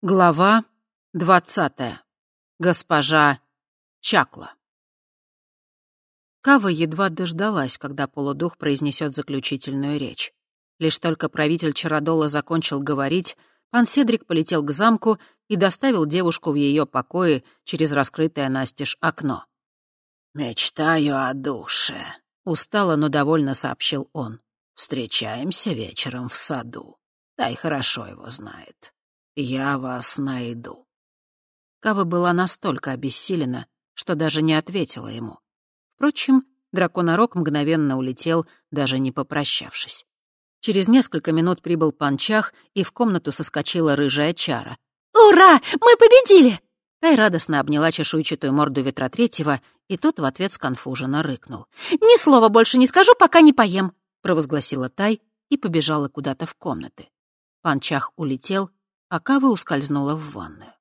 Глава двадцатая. Госпожа Чакла. Кава едва дождалась, когда полудух произнесет заключительную речь. Лишь только правитель Чародола закончил говорить, пан Седрик полетел к замку и доставил девушку в ее покое через раскрытое настежь окно. «Мечтаю о душе», — устало, но довольно сообщил он. «Встречаемся вечером в саду. Тай хорошо его знает». «Я вас найду». Кава была настолько обессилена, что даже не ответила ему. Впрочем, драконорог мгновенно улетел, даже не попрощавшись. Через несколько минут прибыл Панчах, и в комнату соскочила рыжая чара. «Ура! Мы победили!» Тай радостно обняла чешуйчатую морду ветра третьего, и тот в ответ сконфуженно рыкнул. «Ни слова больше не скажу, пока не поем», — провозгласила Тай и побежала куда-то в комнаты. Панчах улетел, а Кава ускользнула в ванную.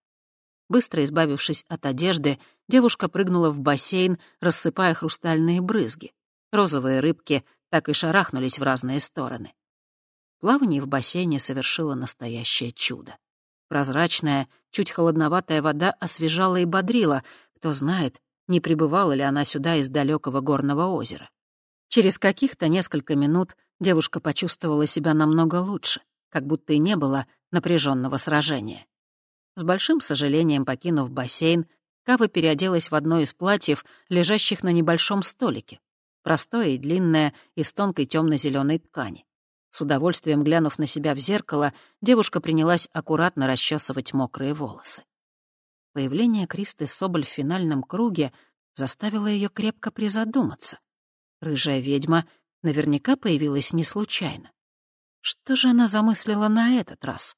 Быстро избавившись от одежды, девушка прыгнула в бассейн, рассыпая хрустальные брызги. Розовые рыбки так и шарахнулись в разные стороны. Плавание в бассейне совершило настоящее чудо. Прозрачная, чуть холодноватая вода освежала и бодрила, кто знает, не прибывала ли она сюда из далекого горного озера. Через каких-то несколько минут девушка почувствовала себя намного лучше, как будто и не было напряженного сражения. С большим сожалением покинув бассейн, Кава переоделась в одно из платьев, лежащих на небольшом столике. Простое и длинное, из тонкой темно-зеленой ткани. С удовольствием глянув на себя в зеркало, девушка принялась аккуратно расчесывать мокрые волосы. Появление Кристы Соболь в финальном круге заставило ее крепко призадуматься. Рыжая ведьма наверняка появилась не случайно. Что же она замыслила на этот раз?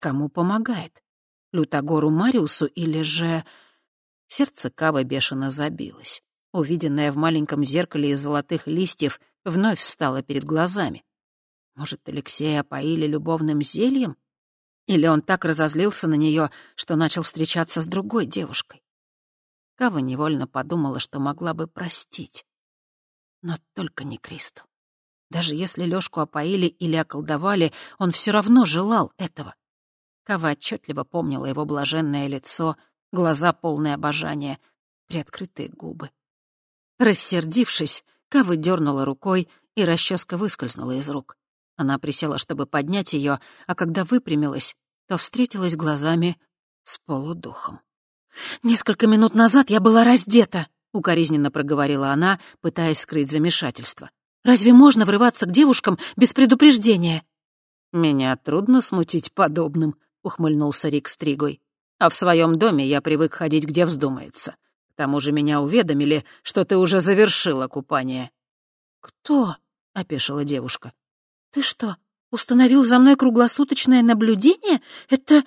Кому помогает? Лютогору Мариусу или же... Сердце Кавы бешено забилось. Увиденное в маленьком зеркале из золотых листьев вновь встало перед глазами. Может, Алексея опоили любовным зельем? Или он так разозлился на нее, что начал встречаться с другой девушкой? Кава невольно подумала, что могла бы простить. Но только не Кристу. Даже если Лёшку опоили или околдовали, он все равно желал этого. Кава отчетливо помнила его блаженное лицо, глаза полные обожания, приоткрытые губы. Рассердившись, Кава дернула рукой, и расческа выскользнула из рук. Она присела, чтобы поднять ее, а когда выпрямилась, то встретилась глазами с полудухом. «Несколько минут назад я была раздета», — укоризненно проговорила она, пытаясь скрыть замешательство. Разве можно врываться к девушкам без предупреждения?» «Меня трудно смутить подобным», — ухмыльнулся Рик Стригой. «А в своем доме я привык ходить, где вздумается. К тому же меня уведомили, что ты уже завершила купание». «Кто?» — опешила девушка. «Ты что, установил за мной круглосуточное наблюдение? Это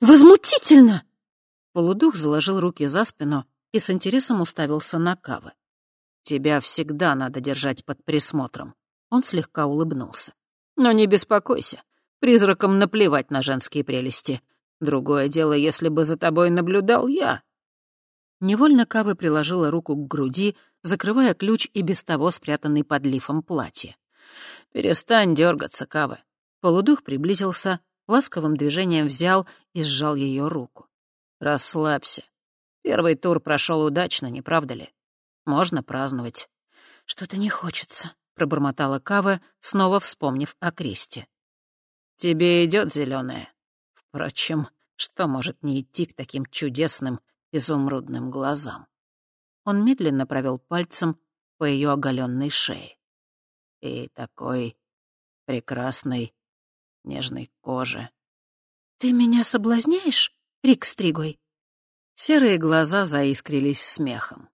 возмутительно!» Полудух заложил руки за спину и с интересом уставился на Кавы. Тебя всегда надо держать под присмотром». Он слегка улыбнулся. «Но не беспокойся. Призракам наплевать на женские прелести. Другое дело, если бы за тобой наблюдал я». Невольно Кавы приложила руку к груди, закрывая ключ и без того спрятанный под лифом платье. «Перестань дергаться, Кавы». Полудух приблизился, ласковым движением взял и сжал ее руку. «Расслабься. Первый тур прошел удачно, не правда ли? Можно праздновать. «Что-то не хочется», — пробормотала Кава, снова вспомнив о кресте. «Тебе идет зеленая. Впрочем, что может не идти к таким чудесным изумрудным глазам?» Он медленно провел пальцем по ее оголенной шее. И такой прекрасной, нежной коже. «Ты меня соблазняешь, Рик Стригой?» Серые глаза заискрились смехом.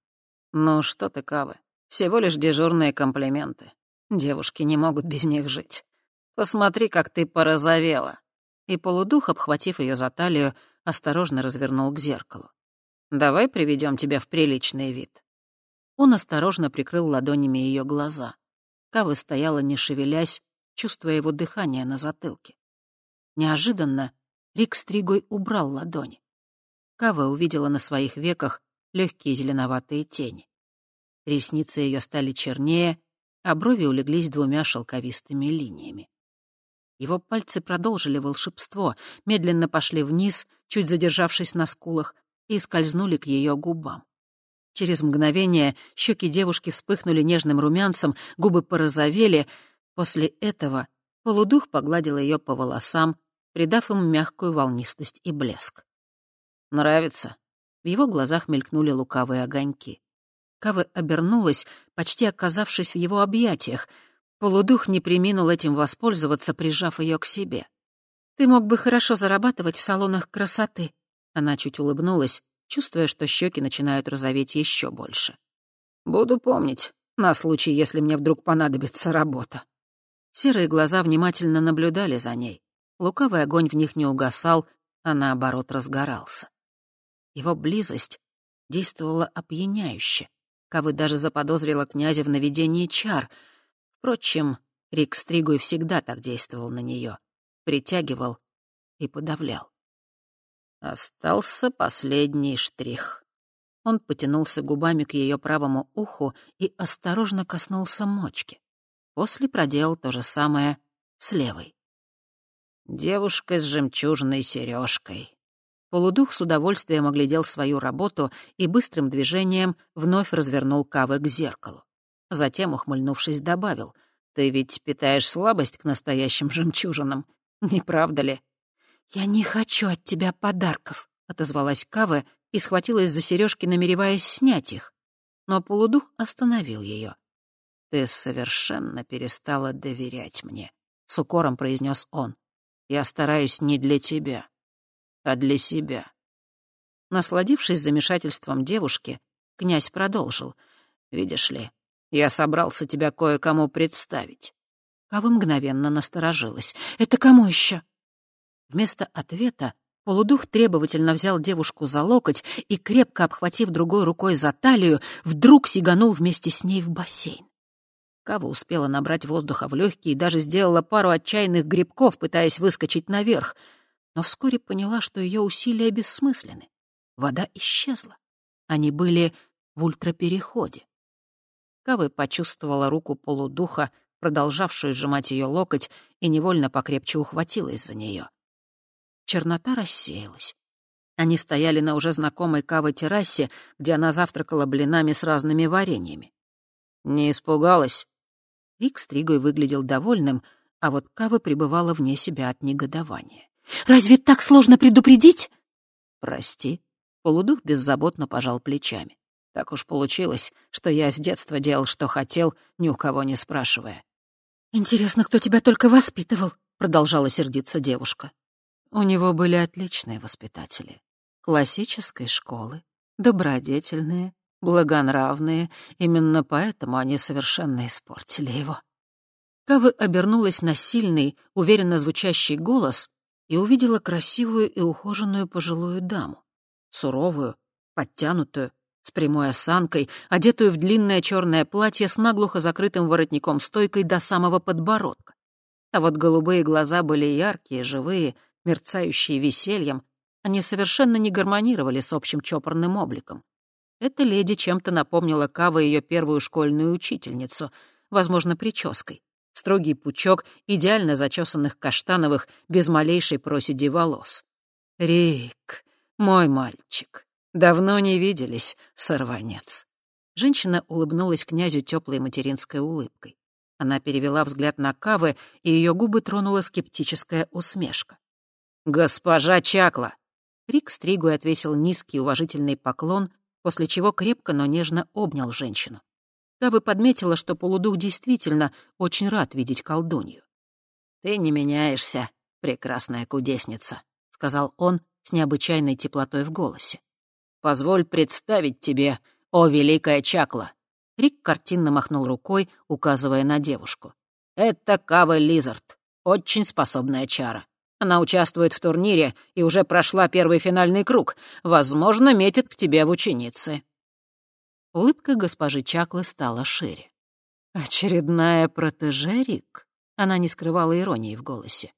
«Ну что ты, Кавы, всего лишь дежурные комплименты. Девушки не могут без них жить. Посмотри, как ты порозовела». И полудух, обхватив ее за талию, осторожно развернул к зеркалу. «Давай приведем тебя в приличный вид». Он осторожно прикрыл ладонями ее глаза. Кава стояла, не шевелясь, чувствуя его дыхание на затылке. Неожиданно Рик Стригой убрал ладони. Кава увидела на своих веках легкие зеленоватые тени. Ресницы ее стали чернее, а брови улеглись двумя шелковистыми линиями. Его пальцы продолжили волшебство, медленно пошли вниз, чуть задержавшись на скулах, и скользнули к ее губам. Через мгновение щеки девушки вспыхнули нежным румянцем, губы порозовели. После этого полудух погладил ее по волосам, придав им мягкую волнистость и блеск. «Нравится?» В его глазах мелькнули лукавые огоньки. Кавы обернулась, почти оказавшись в его объятиях. Полудух не приминул этим воспользоваться, прижав ее к себе. «Ты мог бы хорошо зарабатывать в салонах красоты». Она чуть улыбнулась, чувствуя, что щеки начинают розоветь еще больше. «Буду помнить, на случай, если мне вдруг понадобится работа». Серые глаза внимательно наблюдали за ней. Лукавый огонь в них не угасал, а наоборот разгорался. Его близость действовала опьяняюще. Кавы даже заподозрила князя в наведении чар. Впрочем, Рик Стригуй всегда так действовал на нее, притягивал и подавлял. Остался последний штрих. Он потянулся губами к ее правому уху и осторожно коснулся мочки. После проделал то же самое с левой. Девушка с жемчужной сережкой. Полудух с удовольствием оглядел свою работу и быстрым движением вновь развернул Кавы к зеркалу. Затем, ухмыльнувшись, добавил, «Ты ведь питаешь слабость к настоящим жемчужинам, не правда ли?» «Я не хочу от тебя подарков», — отозвалась Кава и схватилась за сережки, намереваясь снять их. Но полудух остановил ее. «Ты совершенно перестала доверять мне», — с укором произнес он. «Я стараюсь не для тебя, а для себя». Насладившись замешательством девушки, князь продолжил. «Видишь ли, я собрался тебя кое-кому представить». Кава мгновенно насторожилась. «Это кому еще?» Вместо ответа полудух требовательно взял девушку за локоть и, крепко обхватив другой рукой за талию, вдруг сиганул вместе с ней в бассейн. Кава успела набрать воздуха в легкие и даже сделала пару отчаянных грибков, пытаясь выскочить наверх — но вскоре поняла, что ее усилия бессмысленны. Вода исчезла. Они были в ультрапереходе. Кавы почувствовала руку полудуха, продолжавшую сжимать ее локоть, и невольно покрепче ухватилась за нее. Чернота рассеялась. Они стояли на уже знакомой Кавы террасе, где она завтракала блинами с разными вареньями. «Не испугалась?» Рик с Тригой выглядел довольным, а вот Кава пребывала вне себя от негодования. Разве так сложно предупредить?» «Прости». Полудух беззаботно пожал плечами. Так уж получилось, что я с детства делал, что хотел, ни у кого не спрашивая. «Интересно, кто тебя только воспитывал?» — продолжала сердиться девушка. У него были отличные воспитатели. Классической школы, добродетельные, благонравные. Именно поэтому они совершенно испортили его. Кавы обернулась на сильный, уверенно звучащий голос и увидела красивую и ухоженную пожилую даму. Суровую, подтянутую, с прямой осанкой, одетую в длинное черное платье с наглухо закрытым воротником-стойкой до самого подбородка. А вот голубые глаза были яркие, живые, мерцающие весельем. Они совершенно не гармонировали с общим чопорным обликом. Эта леди чем-то напомнила Кава ее первую школьную учительницу, возможно, прической строгий пучок идеально зачесанных каштановых, без малейшей проседи волос. «Рик, мой мальчик, давно не виделись, сорванец». Женщина улыбнулась князю теплой материнской улыбкой. Она перевела взгляд на Кавы, и ее губы тронула скептическая усмешка. «Госпожа Чакла!» Рик стригу отвесил низкий уважительный поклон, после чего крепко, но нежно обнял женщину. Кавы подметила, что полудух действительно очень рад видеть колдунью. «Ты не меняешься, прекрасная кудесница», — сказал он с необычайной теплотой в голосе. «Позволь представить тебе, о великая Чакла!» Рик картинно махнул рукой, указывая на девушку. «Это Кава Лизард, очень способная чара. Она участвует в турнире и уже прошла первый финальный круг. Возможно, метит к тебе в ученицы. Улыбка госпожи Чаклы стала шире. «Очередная протеже, Рик?» Она не скрывала иронии в голосе.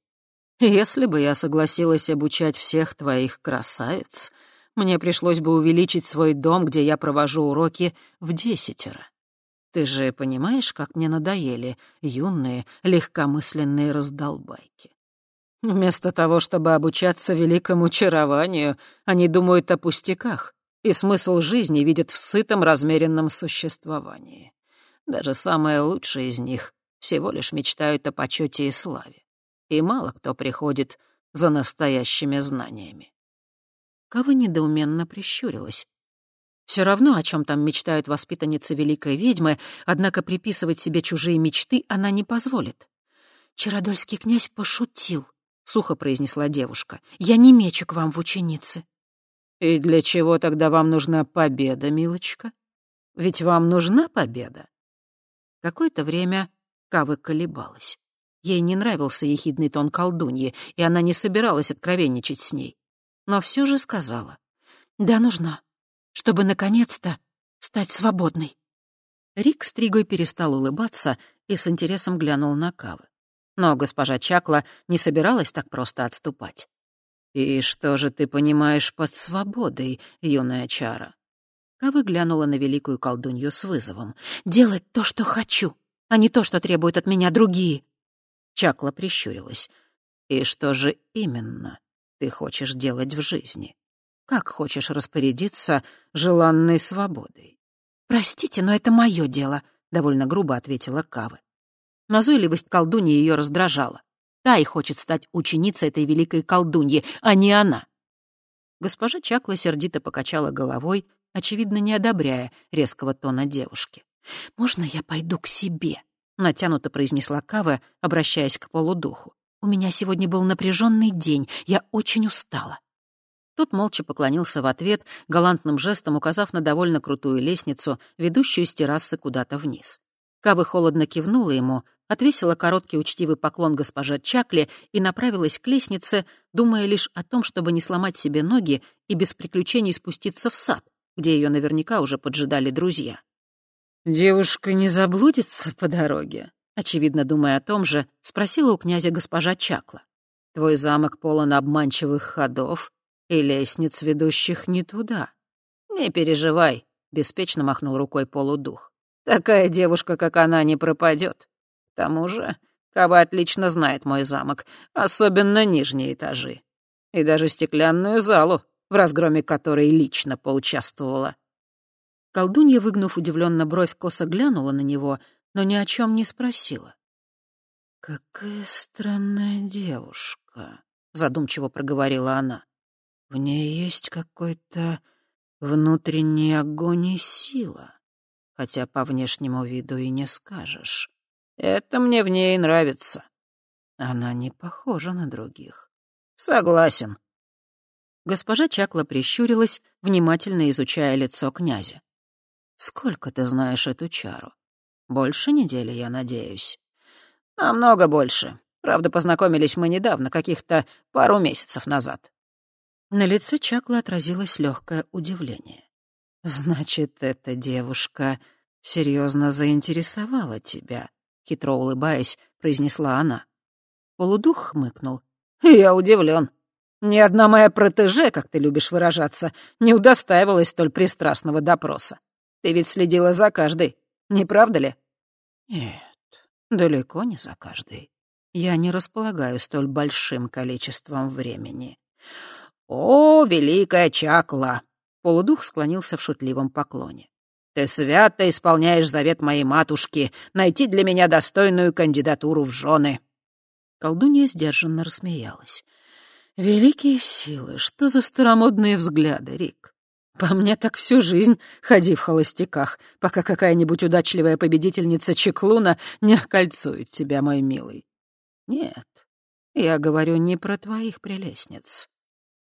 «Если бы я согласилась обучать всех твоих красавиц, мне пришлось бы увеличить свой дом, где я провожу уроки, в десятеро. Ты же понимаешь, как мне надоели юные, легкомысленные раздолбайки. Вместо того, чтобы обучаться великому чарованию, они думают о пустяках, и смысл жизни видят в сытом, размеренном существовании. Даже самые лучшие из них всего лишь мечтают о почете и славе. И мало кто приходит за настоящими знаниями. Кава недоуменно прищурилась. Все равно, о чем там мечтают воспитанницы великой ведьмы, однако приписывать себе чужие мечты она не позволит. «Чародольский князь пошутил», — сухо произнесла девушка. «Я не мечу к вам в ученицы». «И для чего тогда вам нужна победа, милочка? Ведь вам нужна победа?» Какое-то время Кава колебалась. Ей не нравился ехидный тон колдуньи, и она не собиралась откровенничать с ней. Но все же сказала. «Да, нужна, чтобы наконец-то стать свободной». Рик стригой перестал улыбаться и с интересом глянул на Кавы. Но госпожа Чакла не собиралась так просто отступать. «И что же ты понимаешь под свободой, юная чара?» Кавы глянула на великую колдунью с вызовом. «Делать то, что хочу, а не то, что требуют от меня другие». Чакла прищурилась. «И что же именно ты хочешь делать в жизни? Как хочешь распорядиться желанной свободой?» «Простите, но это мое дело», — довольно грубо ответила Кавы. Назойливость колдуньи ее раздражала. И хочет стать ученицей этой великой колдуньи, а не она. Госпожа Чакла сердито покачала головой, очевидно, не одобряя резкого тона девушки. «Можно я пойду к себе?» натянуто произнесла Кава, обращаясь к полудуху. «У меня сегодня был напряженный день, я очень устала». Тот молча поклонился в ответ, галантным жестом указав на довольно крутую лестницу, ведущую с террасы куда-то вниз. Кава холодно кивнула ему, отвесила короткий учтивый поклон госпоже Чакли и направилась к лестнице, думая лишь о том, чтобы не сломать себе ноги и без приключений спуститься в сад, где ее наверняка уже поджидали друзья. «Девушка не заблудится по дороге?» Очевидно, думая о том же, спросила у князя госпожа Чакла. «Твой замок полон обманчивых ходов и лестниц, ведущих не туда». «Не переживай», — беспечно махнул рукой полудух. «Такая девушка, как она, не пропадет. К тому же, Кава отлично знает мой замок, особенно нижние этажи. И даже стеклянную залу, в разгроме которой лично поучаствовала. Колдунья, выгнув удивленно бровь, косо глянула на него, но ни о чем не спросила. «Какая странная девушка», — задумчиво проговорила она. «В ней есть какой-то внутренний огонь и сила, хотя по внешнему виду и не скажешь. Это мне в ней нравится. Она не похожа на других». «Согласен». Госпожа Чакла прищурилась, внимательно изучая лицо князя. Сколько ты знаешь эту чару? Больше недели, я надеюсь. Намного больше. Правда, познакомились мы недавно, каких-то пару месяцев назад. На лице Чакла отразилось легкое удивление. Значит, эта девушка серьезно заинтересовала тебя, хитро улыбаясь, произнесла она. Полудух хмыкнул. Я удивлен. Ни одна моя протеже, как ты любишь выражаться, не удостаивалась столь пристрастного допроса. Ты ведь следила за каждой, не правда ли?» «Нет, далеко не за каждой. Я не располагаю столь большим количеством времени». «О, великая Чакла!» — полудух склонился в шутливом поклоне. «Ты свято исполняешь завет моей матушки найти для меня достойную кандидатуру в жены». Колдунья сдержанно рассмеялась. «Великие силы, что за старомодные взгляды, Рик? По мне так всю жизнь ходи в холостяках, пока какая-нибудь удачливая победительница Чеклуна не окольцует тебя, мой милый. Нет, я говорю не про твоих прелестниц.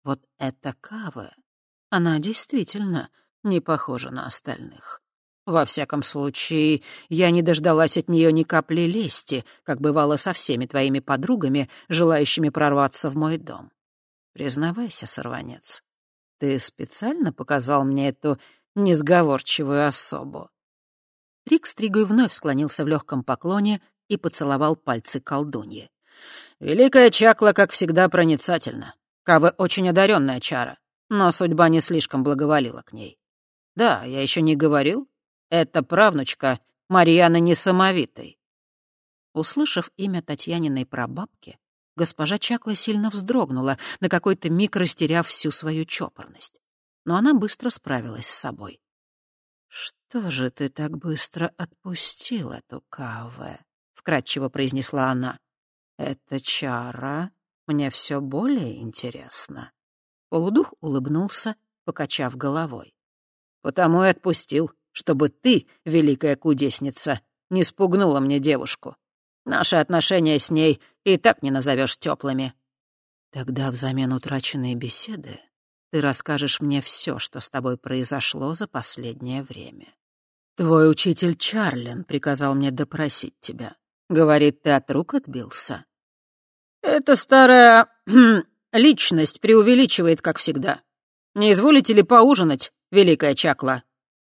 Вот эта Кава, она действительно не похожа на остальных. Во всяком случае, я не дождалась от нее ни капли лести, как бывало со всеми твоими подругами, желающими прорваться в мой дом. Признавайся, сорванец, ты специально показал мне эту несговорчивую особу?» Рик Стригой вновь склонился в легком поклоне и поцеловал пальцы колдуньи. «Великая Чакла, как всегда, проницательна. Кава очень одаренная чара, но судьба не слишком благоволила к ней. Да, я еще не говорил. Это правнучка Марьяны Несамовитой». Услышав имя Татьяниной прабабки, Госпожа Чакла сильно вздрогнула, на какой-то миг растеряв всю свою чопорность. Но она быстро справилась с собой. «Что же ты так быстро отпустил эту Каве?» — вкратчиво произнесла она. «Это чара. Мне все более интересно». Полудух улыбнулся, покачав головой. «Потому и отпустил, чтобы ты, великая кудесница, не спугнула мне девушку. Наши отношения с ней и так не назовешь теплыми. Тогда взамен утраченной беседы ты расскажешь мне все, что с тобой произошло за последнее время. Твой учитель Чарлин приказал мне допросить тебя. Говорит, ты от рук отбился. Эта старая личность преувеличивает, как всегда. Не изволите ли поужинать, великая Чакла?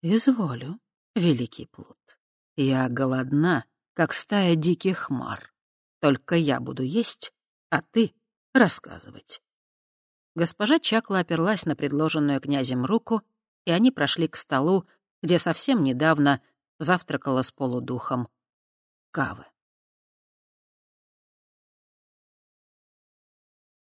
Изволю, великий плут. Я голодна как стая диких мар. Только я буду есть, а ты — рассказывать. Госпожа Чакла оперлась на предложенную князем руку, и они прошли к столу, где совсем недавно завтракала с полудухом Кавы.